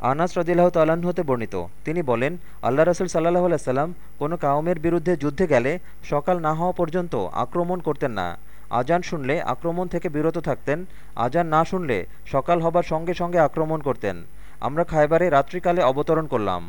আনাস রদিল্লাহ তাল্লাহ্ন হতে বর্ণিত। তিনি বলেন, আল্লাহ রসুল সাল্লাহ আলাইসাল্লাম কোনো কাউমের বিরুদ্ধে যুদ্ধে গেলে সকাল না হওয়া পর্যন্ত আক্রমণ করতেন না। আজান শুনলে আক্রমণ থেকে বিরত থাকতেন, আজান না শুনলে সকাল হবার সঙ্গে সঙ্গে আক্রমণ করতেন। আমরা খাইবারে রাত্রিকালে অবতরণ করলাম।